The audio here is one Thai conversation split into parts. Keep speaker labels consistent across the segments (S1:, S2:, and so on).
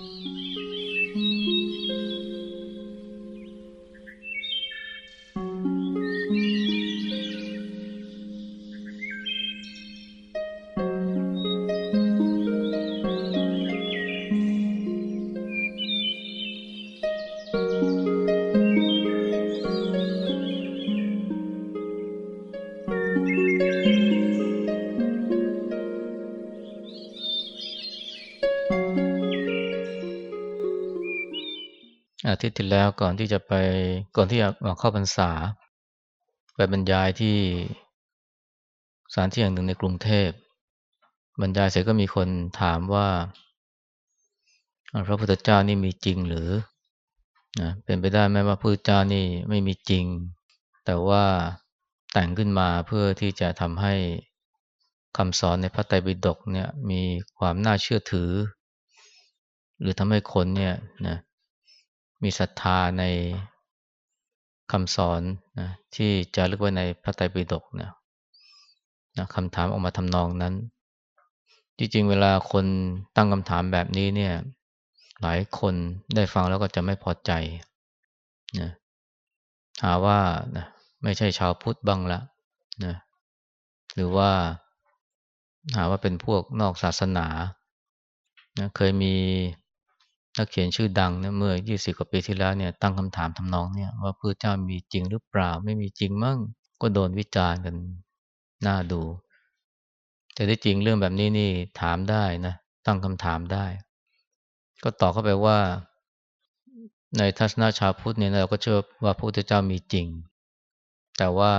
S1: อ ทิตย์ที่แล้วก่อนที่จะไปก่อนที่จะมาเข้าพรรษา ไปบรรยายที่สถานที่แห่งหนึ่งในกรุงเทพ บรรยายเสร็จก็มีคนถามว่า พระพุทธเจ้านี่มีจริงหรือนะเป็นไปได้ไหมว่าพระพุทธเจ้านี่ไม่มีจริง แต่ว่าแต่งขึ้นมาเพื่อที่จะทำให้คำสอนในพระไตรปิฎกเนี่ยมีความน่าเชื่อถือ หรือทำให้คนเนี่ยนะ มีศรัทธาในคำสอนนะที่จะลึกไว้ในพระไตรปิฎกนะนะคำถามออกมาทำนองนั้น จริงๆ เวลาคนตั้งคำถามแบบนี้เนี่ย หลายคนได้ฟังแล้วก็จะไม่พอใจนะหาว่านะไม่ใช่ชาวพุทธบ้างละนะหรือว่าหาว่าเป็นพวกนอกศาสนานะเคยมี นักเขียนชื่อดังนะเมื่อ 20 กว่าปีที่แล้วเนี่ยตั้งคำถามทำนองเนี่ยว่าพระเจ้ามีจริงหรือเปล่าไม่มีจริงมั่งก็โดนวิจารณ์กันน่าดูแต่ที่จริงเรื่องแบบนี้นี่ถามได้นะตั้งคำถามได้ ก็ตอบเข้าไปว่า ในทัศนชาวพุทธเนี่ยเราก็เชื่อว่าพระพุทธเจ้ามีจริง แต่ว่า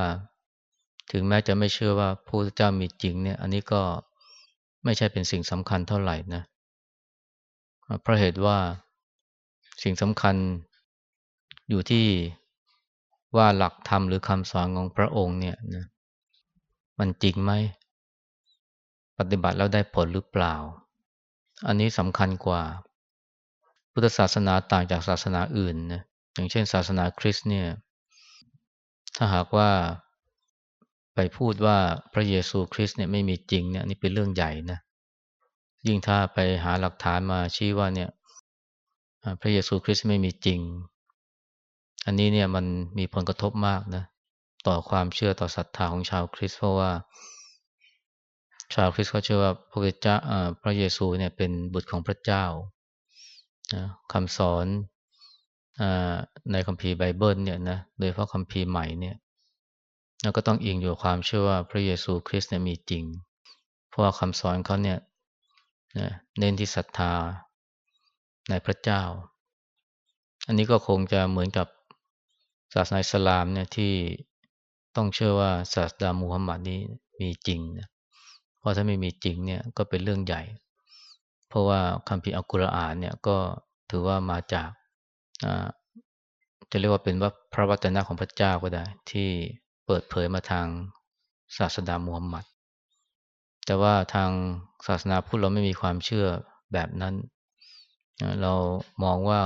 S1: ถึงแม้จะไม่เชื่อว่าพระพุทธเจ้ามีจริงเนี่ย อันนี้ก็ไม่ใช่เป็นสิ่งสำคัญเท่าไหร่นะ เพราะเหตุว่าสิ่งสำคัญอยู่ที่ว่าหลักธรรมหรือคำสอนของพระองค์เนี่ยนะมันจริงไหม ปฏิบัติแล้วได้ผลหรือเปล่า อันนี้สำคัญกว่า พุทธศาสนาต่างจากศาสนาอื่นนะอย่างเช่น ศาสนาคริสต์เนี่ย ถ้าหากว่าไปพูดว่าพระเยซูคริสต์เนี่ยไม่มีจริงเนี่ยนี่เป็นเรื่องใหญ่นะ ยิ่งถ้าไปหาหลักฐานมาชี้ว่าเนี่ยพระเยซูคริสต์ไม่มีจริง อันนี้เนี่ยมันมีผลกระทบมากนะ ต่อความเชื่อต่อศรัทธาของชาวคริสต์เพราะว่า ชาวคริสต์เขาเชื่อว่าพระเจ้าพระเยซูเนี่ยเป็นบุตรของพระเจ้าคำสอนในคัมภีร์ไบเบิลเนี่ยนะโดยเฉพาะคัมภีร์ใหม่เนี่ยก็ต้องอิงอยู่ความเชื่อว่าพระเยซูคริสต์เนี่ยมีจริง เพราะว่าคำสอนเขาเนี่ย นะเน้นที่ศรัทธาในพระเจ้า อันนี้ก็คงจะเหมือนกับศาสนาอิสลามเนี่ยที่ต้องเชื่อว่าศาสดามูฮัมหมัดนี้มีจริงนะเพราะถ้าไม่มีจริงเนี่ยก็เป็นเรื่องใหญ่ เพราะว่าคัมภีร์อัลกุรอานเนี่ยก็ถือว่ามาจากจะเรียกว่าเป็นว่าพระวจนะของพระเจ้าก็ได้ ที่เปิดเผยมาทางศาสดามูฮัมหมัด แต่ว่าทางศาสนาพุทธเราไม่มีความเชื่อแบบนั้น เรามองว่า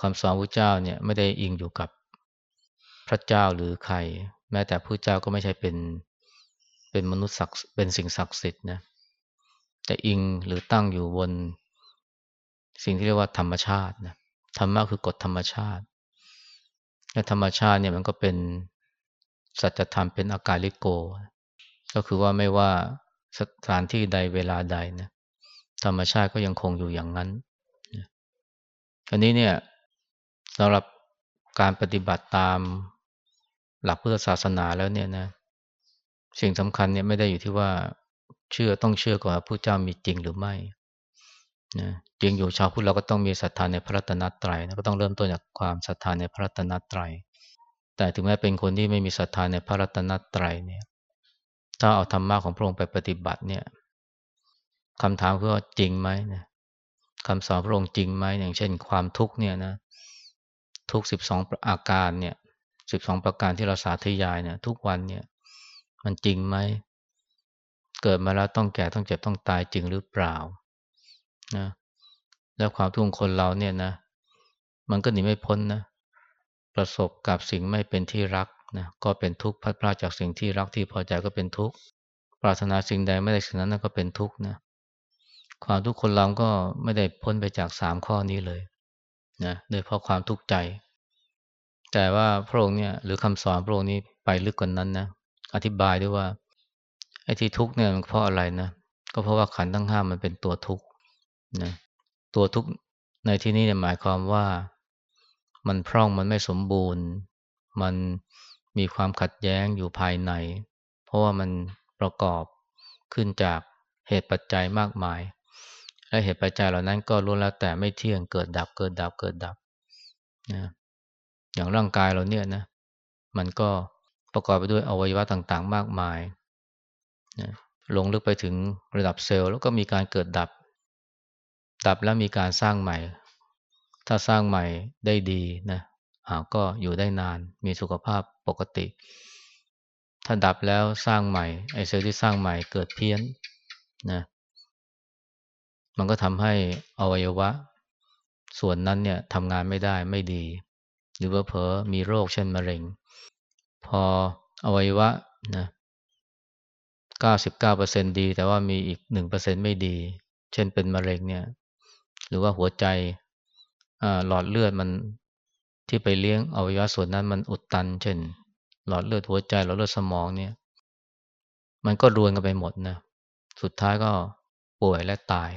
S1: คำสอนพระเจ้าเนี่ยไม่ได้อิงอยู่กับพระเจ้าหรือใคร แม้แต่พระเจ้าก็ไม่ใช่เป็นเป็นมนุษย์ศักดิ์เป็นสิ่งศักดิ์สิทธิ์นะแต่อิงหรือตั้งอยู่บนสิ่งที่เรียกว่าธรรมชาตินะธรรมะคือกฎธรรมชาติ และธรรมชาติเนี่ยมันก็เป็นสัจธรรมเป็นอากาลิโก ก็คือว่าไม่ว่าสถานที่ใดเวลาใดนะธรรมชาติก็ยังคงอยู่อย่างนั้นอันนี้เนี่ยสำหรับการปฏิบัติตามหลักพุทธศาสนาแล้วเนี่ยนะสิ่งสำคัญเนี่ยไม่ได้อยู่ที่ว่าเชื่อต้องเชื่อก่อนว่าพระเจ้ามีจริงหรือไม่นะจริงอยู่ชาวพุทธเราก็ต้องมีศรัทธาในพระรัตนตรัยนะก็ต้องเริ่มต้นจากความศรัทธาในพระรัตนตรัยแต่ถึงแม้เป็นคนที่ไม่มีศรัทธาในพระรัตนตรัยเนี่ย ถ้าเอาธรรมะของพระองค์ไปปฏิบัติเนี่ยคำถามคือว่าจริงไหมนะคำสอนพระองค์จริงไหมอย่างเช่น ความทุกข์เนี่ยนะทุกสิบสองอาการเนี่ยสิบสองประการที่เราสาธยายเนี่ยทุกวันเนี่ยมันจริงไหมเกิดมาแล้วต้องแก่ต้องเจ็บต้องตายจริงหรือเปล่านะแล้วความทุกข์คนเราเนี่ยนะ มันก็หนีไม่พ้นนะประสบกับสิ่งไม่เป็นที่รัก นะก็เป็นทุกข์พัดพลาดจากสิ่งที่รักที่พอใจก็เป็นทุกข์ปรารถนาสิ่งใดไม่ได้สิ่งนั้นก็เป็นทุกข์นะความทุกข์คนเราก็ไม่ได้พ้นไปจากสามข้อนี้เลยนะโดยเพราะความทุกข์ใจ แต่ว่าพระองค์เนี่ยหรือคำสอนพระองค์นี้ไปลึกกว่านั้นนะอธิบายด้วยว่าไอ้ที่ทุกข์เนี่ยมันเพราะอะไรนะก็เพราะว่าขันทั้งห้ามันเป็นตัวทุกข์นะตัวทุกข์ในที่นี้เนี่ยหมายความว่า มันพร่องมันไม่สมบูรณ์ มัน มีความขัดแย้งอยู่ภายใน เพราะว่ามันประกอบขึ้นจากเหตุปัจจัยมากมาย และเหตุปัจจัยเหล่านั้นก็ล้วนแล้วแต่ไม่เที่ยงเกิดดับเกิดดับเกิดดับนะอย่างร่างกายเราเนี่ยนะ มันก็ประกอบไปด้วยอวัยวะต่างๆ มากมายนะลงลึกไปถึงระดับเซลล์แล้วก็มีการเกิดดับ ดับแล้วมีการสร้างใหม่ ถ้าสร้างใหม่ได้ดีนะ ก็อยู่ได้นาน มีสุขภาพปกติ ถ้าดับแล้วสร้างใหม่ ไอเซลล์ที่สร้างใหม่เกิดเพี้ยนนะมันก็ทำให้อวัยวะ ส่วนนั้นเนี่ยทำงานไม่ได้ไม่ดี หรือว่าเพอมีโรคเช่นมะเร็ง พออวัยวะนะ99%ดี แต่ว่ามีอีก 1%ไม่ดี เช่นเป็นมะเร็งเนี่ย หรือว่าหัวใจหลอดเลือดมัน ที่ไปเลี้ยงอวัยวะส่วนนั้นมันอุดตัน เช่น หลอดเลือดหัวใจหลอดเลือดสมองเนี่ย มันก็รวนกันไปหมดนะสุดท้ายก็ป่วยและตาย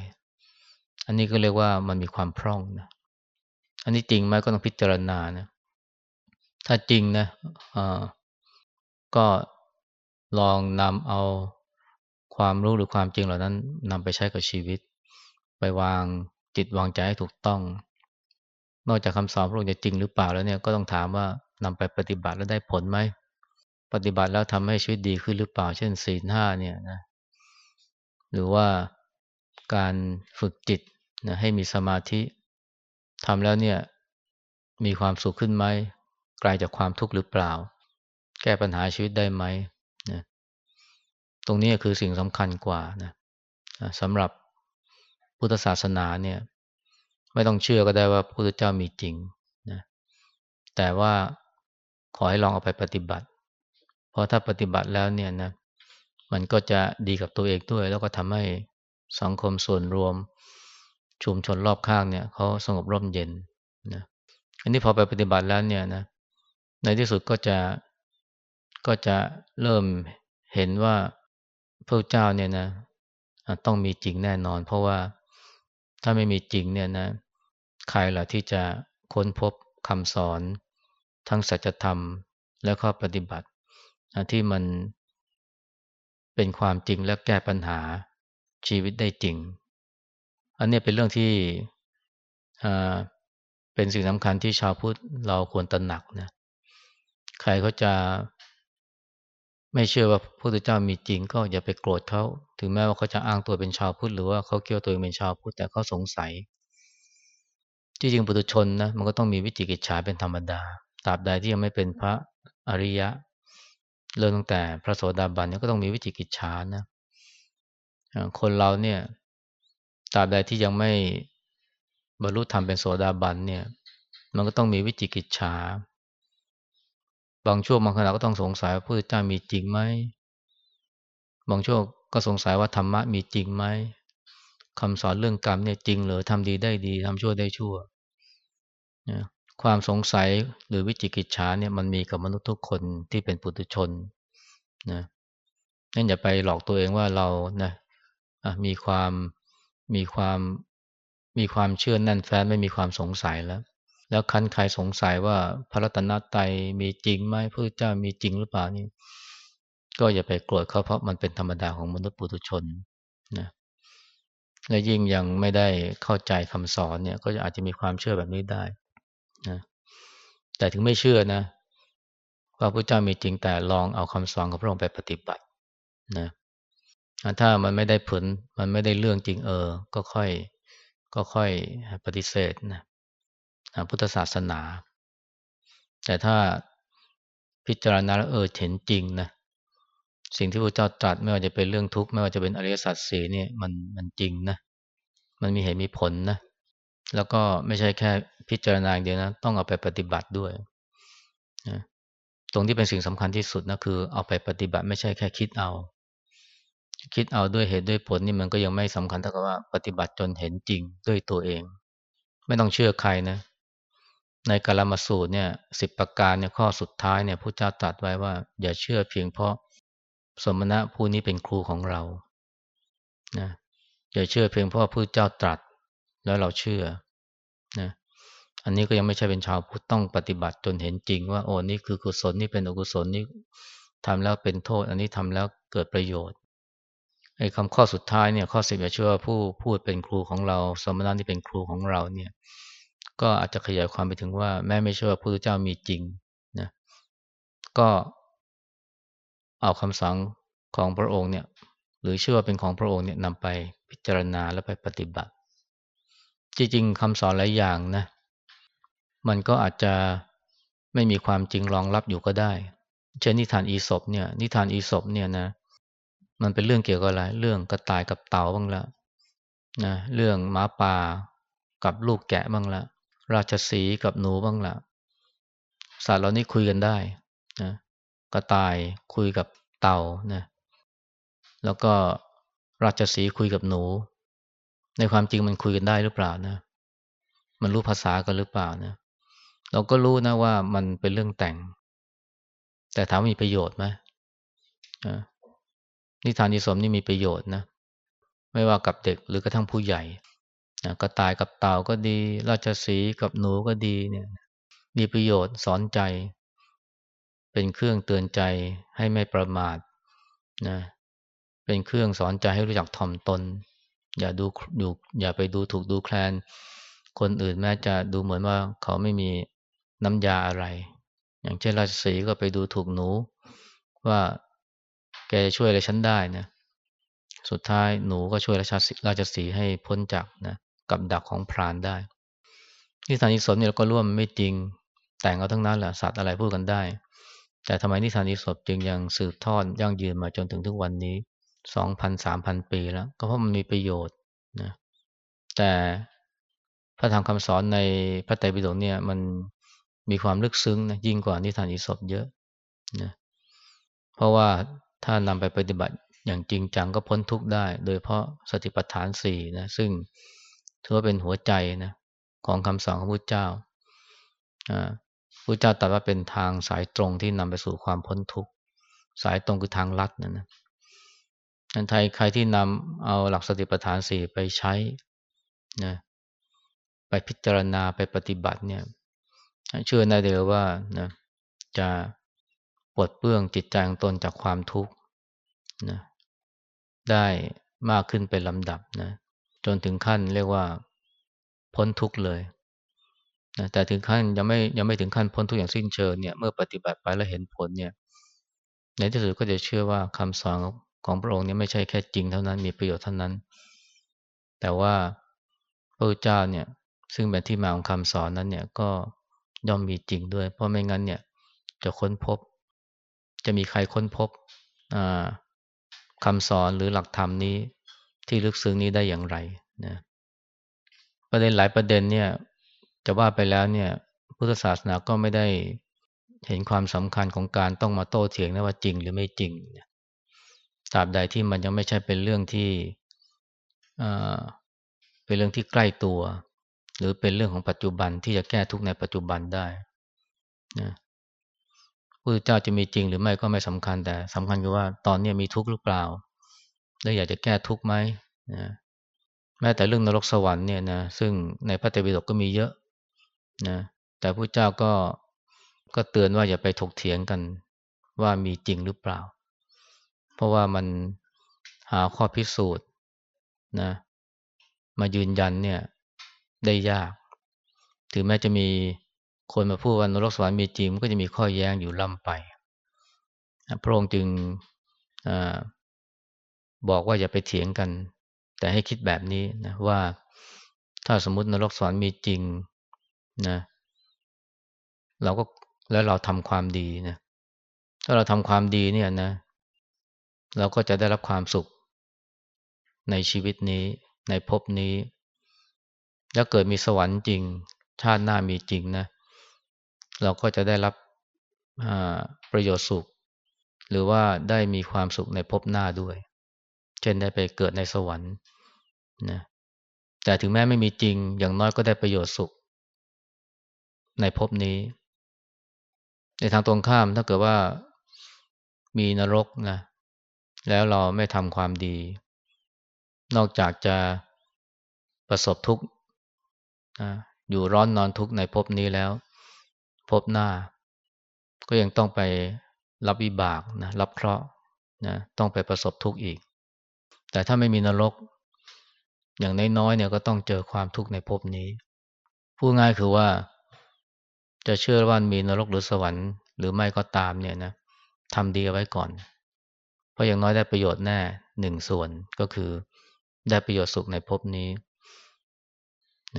S1: อันนี้ก็เรียกว่ามันมีความพร่องนะอันนี้จริงไหมก็ต้องพิจารณานะถ้าจริงนะก็ลองนำเอาความรู้หรือความจริงเหล่านั้นนำไปใช้กับชีวิต ไปวางจิตวางใจให้ถูกต้อง นอกจากคำสอนพระองค์จะจริงหรือเปล่าแล้วเนี่ยก็ต้องถามว่านำไปปฏิบัติแล้วได้ผลไหมปฏิบัติแล้วทำให้ชีวิตดีขึ้นหรือเปล่า เช่นศีลห้าเนี่ยนะหรือว่าการฝึกจิตนะให้มีสมาธิทำแล้วเนี่ยมีความสุขขึ้นไหมไกลาจากความทุกข์หรือเปล่า แก้ปัญหาชีวิตได้ไหมนะตรงนี้คือสิ่งสำคัญกว่านะสำหรับพุทธศาสนาเนี่ย ไม่ต้องเชื่อก็ได้ว่าพระพุทธเจ้ามีจริงนะแต่ว่าขอให้ลองเอาไปปฏิบัติ เพราะถ้าปฏิบัติแล้วเนี่ยนะมันก็จะดีกับตัวเองด้วย แล้วก็ทำให้สังคมส่วนรวม ชุมชนรอบข้างเนี่ยเขาสงบร่มเย็นนะอันนี้พอไปปฏิบัติแล้วเนี่ยนะในที่สุดก็จะก็จะเริ่มเห็นว่าพระเจ้าเนี่ยนะต้องมีจริงแน่นอน เพราะว่าถ้าไม่มีจริงเนี่ยนะ ใครล่ะที่จะค้นพบคำสอนทั้งสัจธรรมและข้อปฏิบัติ ที่มันเป็นความจริงและแก้ปัญหาชีวิตได้จริง อันนี้เป็นเรื่องที่เป็นสิ่งสำคัญที่ชาวพุทธเราควรตระหนักนะใครเขาจะไม่เชื่อว่าพระพุทธเจ้ามีจริง ก็อย่าไปโกรธเขาถึงแม้ว่าเขาจะอ้างตัวเป็นชาวพุทธหรือว่าเขาเกี่ยวตัวเองเป็นชาวพุทธแต่เขาสงสัย ที่จริงปุถุชนนะมันก็ต้องมีวิจิกิจฉาเป็นธรรมดาตราบใดที่ยังไม่เป็นพระอริยะ เริ่มตั้งแต่พระโสดาบันเนี่ยก็ต้องมีวิจิกิจฉานะคนเราเนี่ยตราบใดที่ยังไม่บรรลุธรรมเป็นโสดาบันเนี่ย มันก็ต้องมีวิจิกิจฉาบางช่วงบางขณะก็ต้องสงสัยว่าพระพุทธเจ้ามีจริงไหมบางช่วงก็สงสัยว่าธรรมะมีจริงไหม คำสอนเรื่องกรรมเนี่ยจริงหรือทำดีได้ดีทำชั่วได้ชั่วความสงสัยหรือวิจิกิจฉาเนี่ยมันมีกับมนุษย์ทุกคนที่เป็นปุถุชนนะนั่นอย่าไปหลอกตัวเองว่าเรานะมีความมีความมีความเชื่อแน่นแฟ้นไม่มีความสงสัยแล้ว แล้วคันใครสงสัยว่าพระรัตนตรัยมีจริงไหมพระเจ้ามีจริงหรือเปล่านี่ก็อย่าไปโกรธเขาเพราะมันเป็นธรรมดาของมนุษย์ปุถุชนนะ และยิ่งยังไม่ได้เข้าใจคำสอนเนี่ย ก็อาจจะมีความเชื่อแบบนี้ได้นะแต่ถึงไม่เชื่อนะว่าพระเจ้ามีจริงแต่ลองเอาคำสอนของพระองค์ไปปฏิบัตินะถ้ามันไม่ได้ผลมันไม่ได้เรื่องจริงเออ ก็ค่อยก็ค่อยปฏิเสธนะพุทธศาสนา แต่ถ้าพิจารณาแล้วเออเห็นจริงนะ สิ่งที่พระเจ้าตรัสไม่ว่าจะเป็นเรื่องทุกข์ไม่ว่าจะเป็นอริยสัจสีเนี่ยมันมันจริงนะมันมีเหตุมีผลนะแล้วก็ไม่ใช่แค่พิจารณาอย่างเดียวนะต้องเอาไปปฏิบัติด้วยนะตรงที่เป็นสิ่งสำคัญที่สุดนะคือเอาไปปฏิบัติไม่ใช่แค่คิดเอา คิดเอาด้วยเหตุด้วยผลนี่มันก็ยังไม่สำคัญเท่ากับว่าปฏิบัติจนเห็นจริงด้วยตัวเอง ไม่ต้องเชื่อใครนะในกาลมาสูตรเนี่ยสิบประการเนี่ยข้อสุดท้ายเนี่ยพระเจ้าตรัสไว้ว่า อย่าเชื่อเพียงเพราะ สมณะผู้นี้เป็นครูของเรานะอย่าเชื่อเพียงเพราะพระเจ้าตรัส แล้วเราเชื่อนะอันนี้ก็ยังไม่ใช่เป็นชาวพุทธต้องปฏิบัติจนเห็นจริงว่าโอ้นี่คือกุศลนี่เป็นอกุศลนี่ทำแล้วเป็นโทษ อันนี้ทำแล้วเกิดประโยชน์ไอ้คำข้อสุดท้ายเนี่ยข้อสิบอย่าเชื่อว่าผู้พูดเป็นครูของเรา สมณะที่เป็นครูของเราเนี่ย ก็อาจจะขยายความไปถึงว่าแม้ไม่เชื่อว่าพระเจ้ามีจริงนะก็ เอาคำสั่งของพระองค์เนี่ยหรือเชื่อว่าเป็นของพระองค์เนี่ยนำไปพิจารณาและไปปฏิบัติ จริงๆคำสอนหลายอย่างนะมันก็อาจจะไม่มีความจริงรองรับอยู่ก็ได้ เช่นนิทานอีศบเนี่ยนิทานอีศบเนี่ยนะมันเป็นเรื่องเกี่ยวกับอะไรเรื่องกระต่ายกับเต่าบ้างละนะเรื่องหมาป่ากับลูกแกะบ้างละราชสีกับหนูบ้างละสัตว์เหล่านี้คุยกันได้นะ ระต่ายคุยกับเต่านะแล้วก็ราชสีคุยกับหนู ในความจริงมันคุยกันได้หรือเปล่านะ มันรู้ภาษากันหรือเปล่านะ เราก็รู้นะว่ามันเป็นเรื่องแต่ง แต่ถามมีประโยชน์ไหมนิทานนิสมนี่มีประโยชน์นะ ไม่ว่ากับเด็กหรือกระทั่งผู้ใหญ่นะกระต่ายกับเต่าก็ดี ราชสีกับหนูก็ดีเนี่ย มีประโยชน์สอนใจ เป็นเครื่องเตือนใจให้ไม่ประมาทนะเป็นเครื่องสอนใจให้รู้จักถ่อมตน อย่าดูอยู่อย่าไปดูถูกดูแคลน คนอื่นแม้จะดูเหมือนว่าเขาไม่มีน้ำยาอะไร อย่างเช่นราชสีก็ไปดูถูกหนู ว่าแกจะช่วยอะไรฉันได้นะสุดท้ายหนูก็ช่วยราชสีราชสีให้พ้นจากนะกับดักของพรานได้นิทานอิศเนี่ยเราก็ร่วมไม่จริงแต่งเอาทั้งนั้นแหละสัตว์อะไรพูดกันได้ แต่ทำไมนิทานอิศจึงยังสืบทอดยั่งยืนมาจนถึงทุกวันนี้สองพันสามพันปีแล้ว ก็เพราะมันมีประโยชน์นะแต่พระธรรมคำสอนในพระไตรปิฎกเนี่ยมันมีความลึกซึ้งนะยิ่งกว่านิทานอิศบเยอะนะเพราะว่าถ้านำไปปฏิบัติอย่างจริงจังก็พ้นทุกข์ได้ โดยเพราะสติปัฏฐานสี่นะซึ่งถือว่าเป็นหัวใจนะของคำสอนของพระเจ้า พระเจ้าตรัสว่าเป็นทางสายตรงที่นำไปสู่ความพ้นทุกข์ สายตรงคือทางลัดนะนะอันไทยใครที่นำเอาหลักสติปัฏฐานสี่ไปใช้นะไปพิจารณาไปปฏิบัติเนี่ย เชื่อได้เลยว่านะจะปลดเปลื้องจิตใจของตนจากความทุกข์นะได้มากขึ้นเป็นลำดับนะจนถึงขั้นเรียกว่าพ้นทุกข์เลย นะแต่ถึงขั้นยังไม่ยังไม่ถึงขั้นพ้นทุกอย่างสิ้นเชิงเนี่ยเมื่อปฏิบัติไปแล้วเห็นผลเนี่ยในที่สุดก็จะเชื่อว่าคำสอนของพระองค์เนี้ไม่ใช่แค่จริงเท่านั้นมีประโยชน์เท่านั้น แต่ว่าพระเจ้าเนี่ยซึ่งเป็นที่มาของคำสอนนั้นเนี่ยก็ย่อมมีจริงด้วย เพราะไม่งั้นเนี่ยจะค้นพบ จะมีใครค้นพบคำสอนหรือหลักธรรมนี้ที่ลึกซึ้งนี้ได้อย่างไรนะประเด็นหลายประเด็นเนี่ย จะว่าไปแล้วเนี่ย พุทธศาสนาก็ไม่ได้เห็นความสำคัญของการต้องมาโต้เถียงนะว่าจริงหรือไม่จริงตราบใดที่มันยังไม่ใช่เป็นเรื่องที่เป็นเรื่องที่ใกล้ตัว หรือเป็นเรื่องของปัจจุบันที่จะแก้ทุกในปัจจุบันได้นะพระเจ้าจะมีจริงหรือไม่ก็ไม่สำคัญแต่สำคัญคือว่าตอนนี้มีทุกข์หรือเปล่า แล้วอยากจะแก้ทุกข์ไหมนะแม้แต่เรื่องนรกสวรรค์เนี่ยนะซึ่งในพระเตปิฎกก็มีเยอะ นะแต่พระเจ้าก็ก็เตือนว่าอย่าไปถกเถียงกันว่ามีจริงหรือเปล่า เพราะว่ามันหาข้อพิสูจน์นะมายืนยันเนี่ยได้ยาก ถึงแม้จะมีคนมาพูดว่านรกสวรรค์มีจริงมันก็จะมีข้อแย้งอยู่ล่ำไป พระองค์จึงอบอกว่าอย่าไปเถียงกัน แต่ให้คิดแบบนี้นะว่าถ้าสมมตินรกสวรรค์มีจริง นะเราก็แล้วเราทำความดีนะถ้าเราทำความดีเนี่ยนะ เราก็จะได้รับความสุข ในชีวิตนี้ ในภพนี้แล้วเกิดมีสวรรค์จริง ชาติหน้ามีจริงนะ เราก็จะได้รับประโยชน์สุข หรือว่าได้มีความสุขในภพหน้าด้วย เช่นได้ไปเกิดในสวรรค์นะแต่ถึงแม้ไม่มีจริง อย่างน้อยก็ได้ประโยชน์สุข ในภพนี้ ในทางตรงข้ามถ้าเกิดว่ามีนรกนะแล้วเราไม่ทำความดี นอกจากจะประสบทุกข์อยู่ร้อนนอนทุกข์ในภพนี้แล้วภพหน้า ก็ยังต้องไปรับวิบากนะรับเคราะห์นะต้องไปประสบทุกข์อีก แต่ถ้าไม่มีนรก อย่างน้อยๆเนี่ยก็ต้องเจอความทุกข์ในภพนี้ พูดง่ายคือว่า จะเชื่อว่ามีนรกหรือสวรรค์หรือไม่ก็ตามเนี่ยนะทำดีเอาไว้ก่อน เพราะอย่างน้อยได้ประโยชน์แน่หนึ่งส่วนก็คือได้ประโยชน์สุขในภพนี้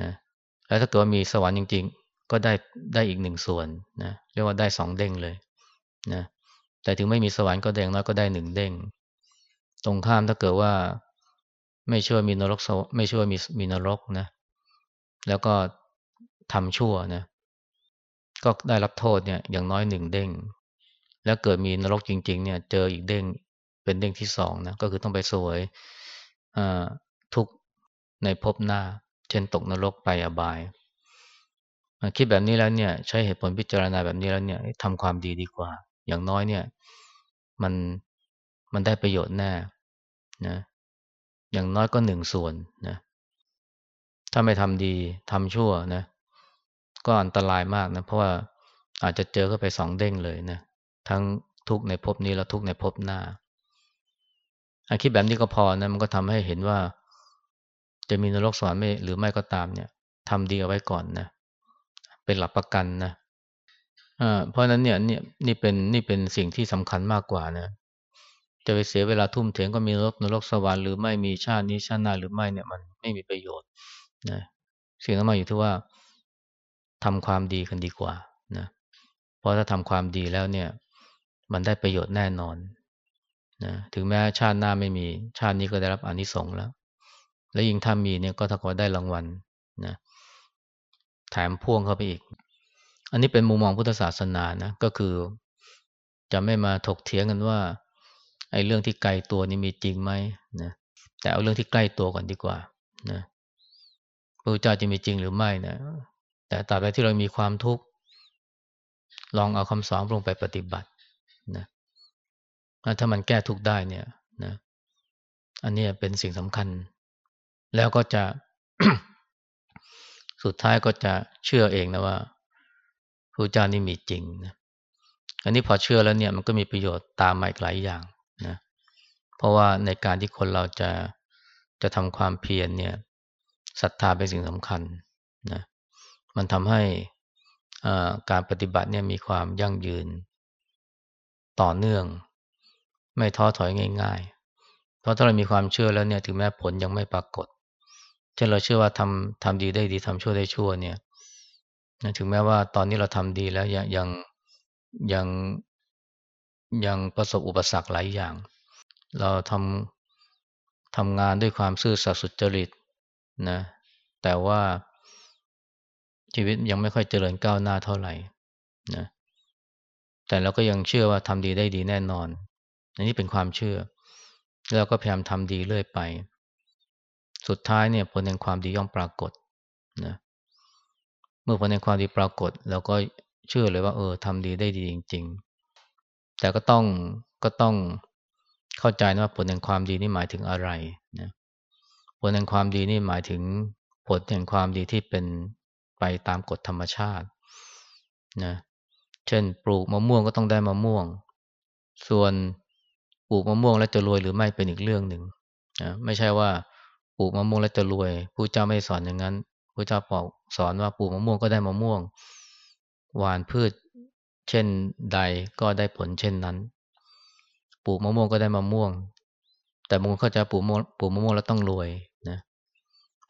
S1: นะแล้วถ้าเกิดว่ามีสวรรค์จริง ๆ ก็ได้ได้อีกหนึ่งส่วนนะเรียกว่าได้สองเด้งเลยนะแต่ถึงไม่มีสวรรค์ก็แดงน้อยก็ได้หนึ่งเด้ง ตรงข้ามถ้าเกิดว่าไม่ช่วยมีนรกไม่ช่วยมีมีนรกนะ แล้วก็ทำชั่วนะ ก็ได้รับโทษเนี่ยอย่างน้อยหนึ่งเด้ง แล้วเกิดมีนรกจริง ๆ เนี่ยเจออีกเด้งเป็นเด้งที่สองนะก็คือต้องไปสวยทุกในภพหน้า เช่นตกนรกไปอบาย คิดแบบนี้แล้วเนี่ย ใช้เหตุผลพิจารณาแบบนี้แล้วเนี่ยทำความดีดีกว่า อย่างน้อยเนี่ย มันมันได้ประโยชน์แน่นะอย่างน้อยก็หนึ่งส่วนนะถ้าไม่ทำดีทำชั่วนะ ก็อันตรายมากนะ เพราะว่าอาจจะเจอเข้าไปสองเด้งเลยนะทั้งทุกในภพนี้แล้วทุกในภพหน้าอคิดแบบนี้ก็พอนะมันก็ทำให้เห็นว่า จะมีนรกสวรรค์ไม่หรือไม่ก็ตามเนี่ยทำดีเอาไว้ก่อนนะเป็นหลักประกันนะเพราะนั้นเนี่ยนี่นี่เป็นนี่เป็นสิ่งที่สำคัญมากกว่านะ จะไปเสียเวลาทุ่มเทก็มีนรกนรกสวรรค์หรือไม่มีชาตินี้ชาติหน้าหรือไม่เนี่ยมันไม่มีประโยชน์นะสิ่งที่มาอยู่ที่ว่า ทำความดีกันดีกว่านะเพราะถ้าทำความดีแล้วเนี่ย มันได้ประโยชน์แน่นอนนะถึงแม้ชาติหน้าไม่มีชาตินี้ก็ได้รับอนิสงส์แล้ว และยิ่งถ้ามีเนี่ยก็ถ้าก็ได้รางวัลนะแถมพ่วงเข้าไปอีก อันนี้เป็นมุมมองพุทธศาสนานะก็คือจะไม่มาถกเถียงกันว่าไอ้เรื่องที่ไกลตัวนี่มีจริงไหมนะแต่เอาเรื่องที่ใกล้ตัวก่อนดีกว่านะพระเจ้าจะมีจริงหรือไม่นะ แต่ตราบใดที่เรามีความทุกข์ ลองเอาคำสอนลงไปปฏิบัตินะถ้ามันแก้ทุกข์ได้เนี่ยนะอันนี้เป็นสิ่งสำคัญ แล้วก็จะสุดท้ายก็จะเชื่อเองนะว่าพระเจ้านี่มีจริงนะอันนี้พอเชื่อแล้วเนี่ยมันก็มีประโยชน์ตามมาอีกหลายอย่างนะเพราะว่าในการที่คนเราจะจะทำความเพียรเนี่ยศรัทธาเป็นสิ่งสำคัญนะ มันทำให้การปฏิบัติเนี่ยมีความยั่งยืน ต่อเนื่อง ไม่ท้อถอยง่าย ๆ เพราะถ้าเรามีความเชื่อแล้วเนี่ยถึงแม้ผลยังไม่ปรากฏช่นเราเชื่อว่าทำทำดีได้ดีทำชั่วได้ชั่วเนี่ยถึงแม้ว่าตอนนี้เราทำดีแล้วยังยังยังยังประสบอุปสรรคหลายอย่าง เราทำทำงานด้วยความซื่อสัตย์สุจริตนะ แต่ว่า ชีวิตยังไม่ค่อยเจริญก้าวหน้าเท่าไหร่นะแต่เราก็ยังเชื่อว่าทำดีได้ดีแน่นอน อันนี้เป็นความเชื่อ แล้วก็พยายามทำดีเรื่อยไป สุดท้ายเนี่ยผลแห่งความดีย่อมปรากฏนะเมื่อผลแห่งความดีปรากฏเราก็เชื่อเลยว่า เออทำดีได้ดีจริง ๆ แต่ก็ต้องก็ต้องเข้าใจนะว่าผลแห่งความดีนี่หมายถึงอะไรนะผลแห่งความดีนี่หมายถึงผลแห่งความดีที่เป็น ไปตามกฎธรรมชาตินะเช่น ปลูกมะม่วงก็ต้องได้มะม่วง ส่วนปลูกมะม่วงแล้วจะรวยหรือไม่เป็นอีกเรื่องหนึ่งนะไม่ใช่ว่าปลูกมะม่วงแล้วจะรวยผู้เจ้าไม่สอนอย่างนั้นผู้เจ้าบอกสอนว่าปลูกมะม่วงก็ได้มะม่วง หวานพืช เช่นใดก็ได้ผลเช่นนั้น ปลูกมะม่วงก็ได้มะม่วง แต่บางคนเข้าใจปลูกมะปลูกมะม่วงแล้วต้องรวยนะ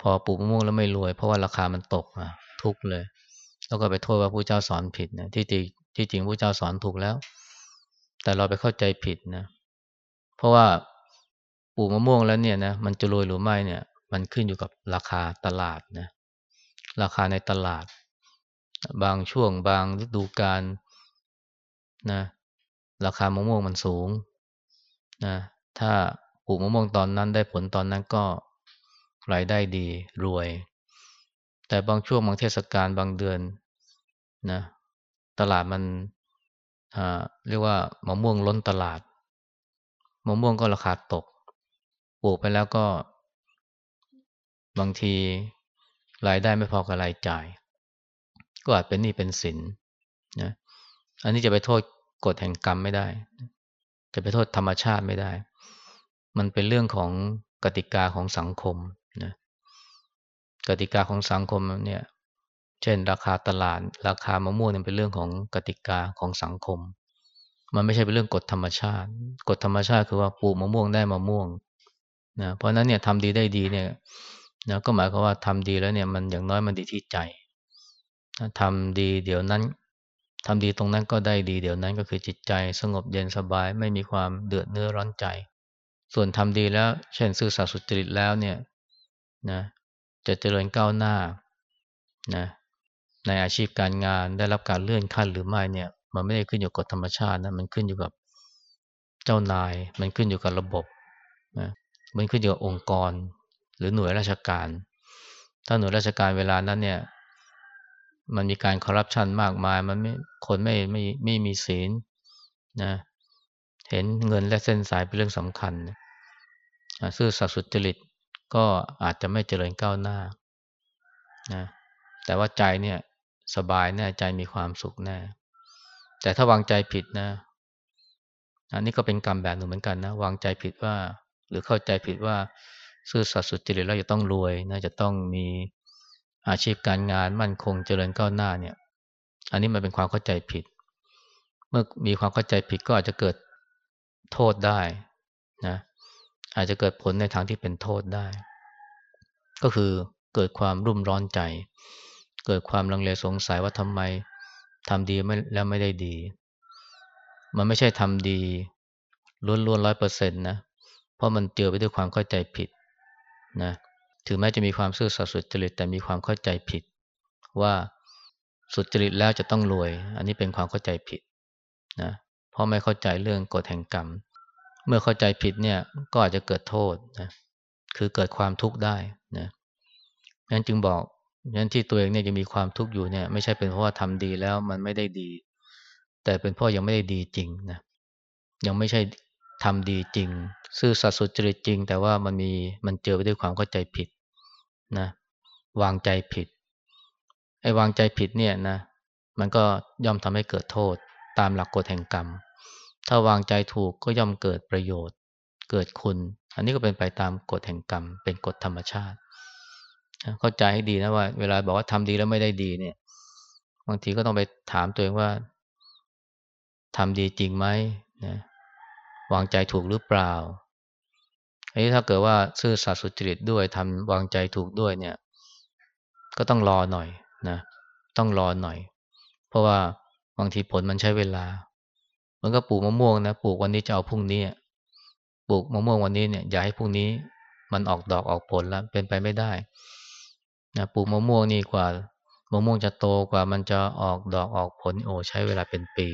S1: พอปลูกมะม่วงแล้วไม่รวย เพราะว่าราคามันตกอะ ทุกเลย แล้วก็ไปโทษว่าผู้เจ้าสอนผิดนะที่จริงที่จริงผู้เจ้าสอนถูกแล้ว แต่เราไปเข้าใจผิดนะ เพราะว่าปลูกมะม่วงแล้วเนี่ยนะมันจะรวยหรือไม่เนี่ย มันขึ้นอยู่กับราคาตลาดนะราคาในตลาด บางช่วงบางฤดูกาลนะราคามะม่วงมันสูงนะถ้าปลูกมะม่วงตอนนั้นได้ผลตอนนั้นก็รายได้ดีรวย แต่บางช่วงบางเทศกาลบางเดือนนะตลาดมันเรียกว่ามะม่วงล้นตลาดมะม่วงก็ราคาตก ปลูกไปแล้วก็ บางทีรายได้ไม่พอกับรายจ่าย ก็อาจเป็นหนี้เป็นสินนะอันนี้จะไปโทษกฎแห่งกรรมไม่ได้ จะไปโทษธรรมชาติไม่ได้ มันเป็นเรื่องของกติกาของสังคม กติกาของสังคมเนี่ยเช่น ราคาตลาด ราคามะม่วงเนี่ยเป็นเรื่องของกติกาของสังคม มันไม่ใช่เป็นเรื่องกฎธรรมชาติ กฎธรรมชาติคือว่าปลูกมะม่วงได้มะม่วงนะเพราะนั้นเนี่ยทำดีได้ดีเนี่ยนะก็หมายความว่าทำดีแล้วเนี่ยมันอย่างน้อยมันดีที่ใจทำดีเดี๋ยวนั้นทำดีตรงนั้นก็ได้ดีเดี๋ยวนั้นก็คือจิตใจสงบเย็นสบาย ไม่มีความเดือดเนื้อร้อนใจ ส่วนทำดีแล้ว เช่นซื่อสัตย์สุจริตแล้วเนี่ยนะ จะเจริญก้าวหน้านะในอาชีพการงานได้รับการเลื่อนขั้นหรือไม่เนี่ย มันไม่ได้ขึ้นอยู่กับธรรมชาตินะมันขึ้นอยู่กับเจ้านาย มันขึ้นอยู่กับระบบนะมันขึ้นอยู่กับองค์กร หรือหน่วยราชการ ถ้าหน่วยราชการเวลานั้นเนี่ย มันมีการคอร์รัปชันมากมาย มันไม่คนไม่ไม่ไม่มีศีลนะเห็นเงินและเส้นสายเป็นเรื่องสำคัญซื่อสัตย์สุจริต ก็อาจจะไม่เจริญก้าวหน้านะแต่ว่าใจเนี่ยสบายแน่ใจมีความสุขแน่แต่ถ้าวางใจผิดนะอันนี้ก็เป็นกรรมแบบหนึ่งเหมือนกันนะวางใจผิดว่า หรือเข้าใจผิดว่าซื่อสัตย์สุจริตแล้วจะต้องรวยนะจะต้องมีอาชีพการงานมั่นคงเจริญก้าวหน้าเนี่ย อันนี้มันเป็นความเข้าใจผิด เมื่อมีความเข้าใจผิดก็อาจจะเกิดโทษได้นะ อาจจะเกิดผลในทางที่เป็นโทษได้ ก็คือเกิดความรุ่มร้อนใจ เกิดความลังเลสงสัยว่าทำไมทำดีไม่แล้วไม่ได้ดี มันไม่ใช่ทำดีล้วนๆร้อยเปอร์เซ็นต์นะ เพราะมันเจือไปด้วยความเข้าใจผิดนะถึงแม้จะมีความซื่อสัตย์สุจริตแต่มีความเข้าใจผิด ว่าสุจริตแล้วจะต้องรวย อันนี้เป็นความเข้าใจผิดนะเพราะไม่เข้าใจเรื่องกฎแห่งกรรม เมื่อเข้าใจผิดเนี่ยก็อาจจะเกิดโทษนะคือเกิดความทุกข์ได้นะนั้นจึงบอกนั้นที่ตัวเองเนี่ยจะมีความทุกข์อยู่เนี่ย ไม่ใช่เป็นเพราะว่าทำดีแล้วมันไม่ได้ดี แต่เป็นเพราะยังไม่ได้ดีจริงนะยังไม่ใช่ทำดีจริง ซื่อสัตย์สุจริตจริง แต่ว่ามันมีมันเจอไปด้วยความเข้าใจผิดนะ วางใจผิดไอ้วางใจผิดเนี่ยนะ มันก็ย่อมทำให้เกิดโทษตามหลักกฎแห่งกรรม ถ้าวางใจถูกก็ย่อมเกิดประโยชน์ เกิดคุณ อันนี้ก็เป็นไปตามกฎแห่งกรรม เป็นกฎธรรมชาติ เข้าใจให้ดีนะว่า เวลาบอกว่าทำดีแล้วไม่ได้ดีเนี่ย บางทีก็ต้องไปถามตัวเองว่าทำดีจริงไหมนะวางใจถูกหรือเปล่าอันนี้ถ้าเกิดว่าซื่อสัตย์สุจริตด้วยทำวางใจถูกด้วยเนี่ย ก็ต้องรอหน่อยนะ ต้องรอหน่อย เพราะว่าบางทีผลมันใช้เวลา มันก็ปลูกมะม่วงนะปลูกวันนี้จะเอาพรุ่งนี้ปลูกมะม่วงวันนี้เนี่ยอย่าให้พรุ่งนี้ มันออกดอกออกผลแล้วเป็นไปไม่ได้นะปลูกมะม่วงนี่กว่ามะม่วงจะโตกว่ามันจะออกดอกออกผลโอ้ใช้เวลาเป็นปี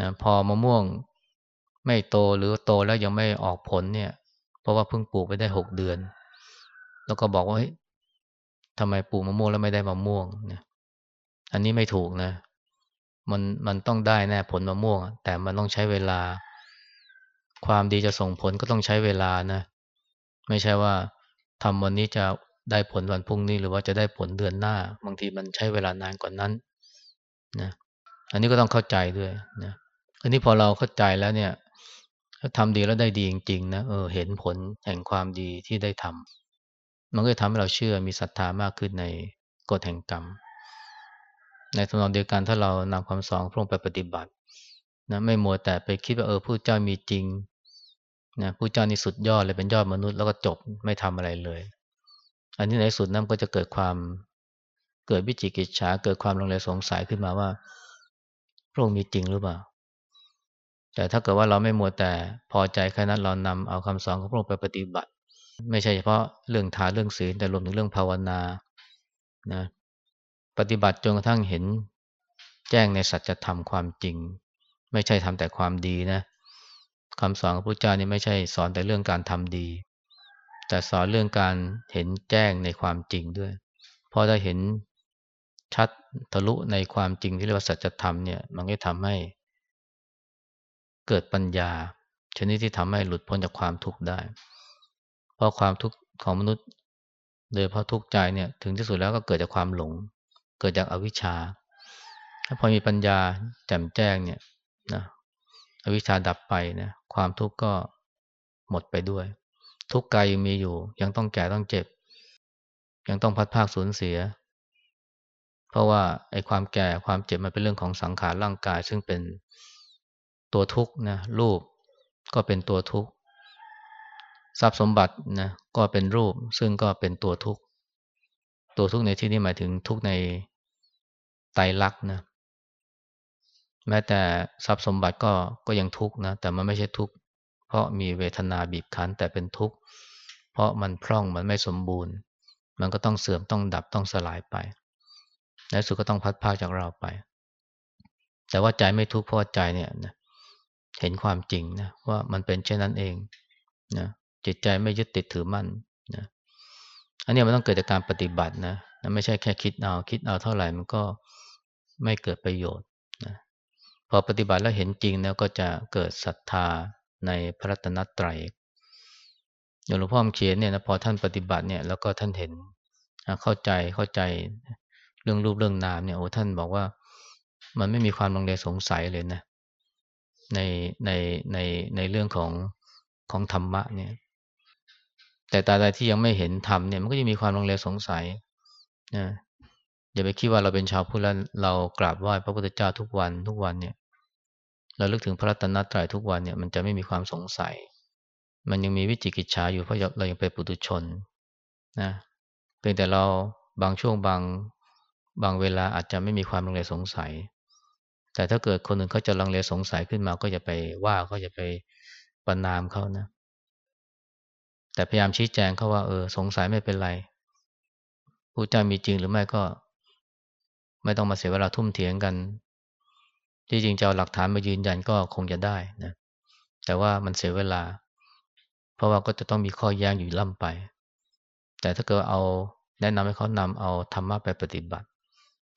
S1: นะพอมะม่วงไม่โตหรือโตแล้วยังไม่ออกผลเนี่ย เพราะว่าเพิ่งปลูกไปได้หกเดือน แล้วก็บอกว่าเฮ้ยทำไมปลูกมะม่วงแล้วไม่ได้มะม่วงเนี่ยอันนี้ไม่ถูกนะ มันมันต้องได้แน่ผลมะม่วง แต่มันต้องใช้เวลา ความดีจะส่งผลก็ต้องใช้เวลานะ ไม่ใช่ว่าทำวันนี้จะได้ผลวันพรุ่งนี้ หรือว่าจะได้ผลเดือนหน้า บางทีมันใช้เวลานานกว่านั้นนะอันนี้ก็ต้องเข้าใจด้วยนะอันนี้พอเราเข้าใจแล้วเนี่ย ถ้าทำดีแล้วได้ดีจริงๆนะเออเห็นผลแห่งความดีที่ได้ทำมันก็จะทำให้เราเชื่อมีศรัทธามากขึ้นในกฎแห่งกรรม ในทำนองเดียวกันถ้าเรานำคำสอนพระองค์ไปปฏิบัตินะไม่มัวแต่ไปคิดว่าเออผู้เจ้ามีจริงนะผู้เจ้านี่สุดยอดเลยเป็นยอดมนุษย์แล้วก็จบไม่ทำอะไรเลย อันนี้ในสุดนั้นก็จะเกิดความเกิดวิจิกิจฉาเกิดความลงเลสงสัยขึ้นมาว่า พระองค์มีจริงหรือเปล่า แต่ถ้าเกิดว่าเราไม่มัวแต่พอใจแค่นั้นเรานำเอาคำสอนของพระองค์ไปปฏิบัติ ไม่ใช่เฉพาะเรื่องทานเรื่องศีลแต่รวมถึงเรื่องภาวนานะ ฏิบัติจนกระทั่งเห็น แจ้งในสัจธรรมความจริง ไม่ใช่ทำแต่ความดีนะคำสอนของพระเจ้านี่ไม่ใช่สอนแต่เรื่องการทำดี แต่สอนเรื่องการเห็นแจ้งในความจริงด้วยพอได้เห็นชัดทะลุในความจริงที่เรียกว่าสัจธรรมเนี่ยมันก็ทำให้เกิดปัญญา ชนิดที่ทำให้หลุดพ้นจากความทุกข์ได้ เพราะความทุกข์ของมนุษย์ โดยเพราะทุกข์ใจเนี่ยถึงที่สุดแล้วก็เกิดจากความหลง เกิดจากอวิชชา ถ้าพอมีปัญญาแจ่มแจ้งเนี่ยนะอวิชชาดับไปนะความทุกข์ก็หมดไปด้วย ทุกข์กายยังมีอยู่ ยังต้องแก่ต้องเจ็บ ยังต้องพัดภาคสูญเสีย เพราะว่าไอ้ความแก่ความเจ็บมันเป็นเรื่องของสังขารร่างกาย ซึ่งเป็นตัวทุกข์นะรูปก็เป็นตัวทุกข์ทรัพย์สมบัตินะก็เป็นรูปซึ่งก็เป็นตัวทุกข์ตัวทุกข์ในที่นี้หมายถึงทุกข์ใน ไตรลักษณ์นะแม้แต่ทรัพย์สมบัติก็ก็ยังทุกข์นะแต่มันไม่ใช่ทุกข์เพราะมีเวทนาบีบคั้นแต่เป็นทุกข์เพราะมันพร่องมันไม่สมบูรณ์ มันก็ต้องเสื่อมต้องดับต้องสลายไปในสุดก็ต้องพัดพาจากเราไป แต่ว่าใจไม่ทุกข์เพราะใจเนี่ยนะเห็นความจริงนะว่ามันเป็นเช่นนั้นเองนะจิตใจไม่ยึดติดถือมั่นนะอันนี้มันต้องเกิดจากการปฏิบัตินะ ไม่ใช่แค่คิดเอาคิดเอาเท่าไหร่มันก็ไม่เกิดประโยชน์นะพอปฏิบัติแล้วเห็นจริงแล้วก็จะเกิดศรัทธาในพระรัตนตรัยอย่างหลวงพ่อเขียนเนี่ยนะพอท่านปฏิบัติเนี่ยแล้วก็ท่านเห็นเข้าใจเข้าใจเรื่องรูปเรื่องนามเนี่ยโอ้ท่านบอกว่ามันไม่มีความลังเลสงสัยเลยนะในในในในเรื่องของของธรรมะเนี่ย แต่ตาใดที่ยังไม่เห็นธรรมเนี่ยมันก็จะมีความลังเลสงสัย นะอย่าไปคิดว่าเราเป็นชาวพุทธแล้วเรากราบไหว้พระพุทธเจ้าทุกวันทุกวันเนี่ย เราลึกถึงพระรัตนตรัยทุกวันเนี่ยมันจะไม่มีความสงสัย มันยังมีวิจิกิจฉาอยู่เพราะเรายังเป็นปุถุชนนะเพียงแต่เราบางช่วงบางบางเวลาอาจจะไม่มีความลังเลสงสัย แต่ถ้าเกิดคนหนึ่งเขาจะลังเลสงสัยขึ้นมาก็อย่าไปว่าก็อย่าไปประนามเขานะ แต่พยายามชี้แจงเขาว่าเออสงสัยไม่เป็นไร ผู้เจ้ามีจริงหรือไม่ก็ ไม่ต้องมาเสียเวลาทุ่มเถียงกัน ที่จริงจะเอาหลักฐานมายืนยันก็คงจะได้นะแต่ว่ามันเสียเวลา เพราะว่าก็จะต้องมีข้อแย้งอยู่ล่ำไป แต่ถ้าเกิดเอาแนะนำให้เขานำเอาธรรมะไปปฏิบัติ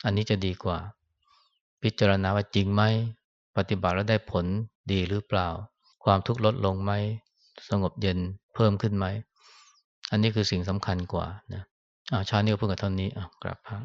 S1: อันนี้จะดีกว่า พิจารณาว่าจริงไหมปฏิบัติแล้วได้ผลดีหรือเปล่า ความทุกข์ลดลงไหมสงบเย็นเพิ่มขึ้นไหม อันนี้คือสิ่งสำคัญกว่านะ อาชาเนี่ยเพิ่งกับเท่านี้อะกลับพระ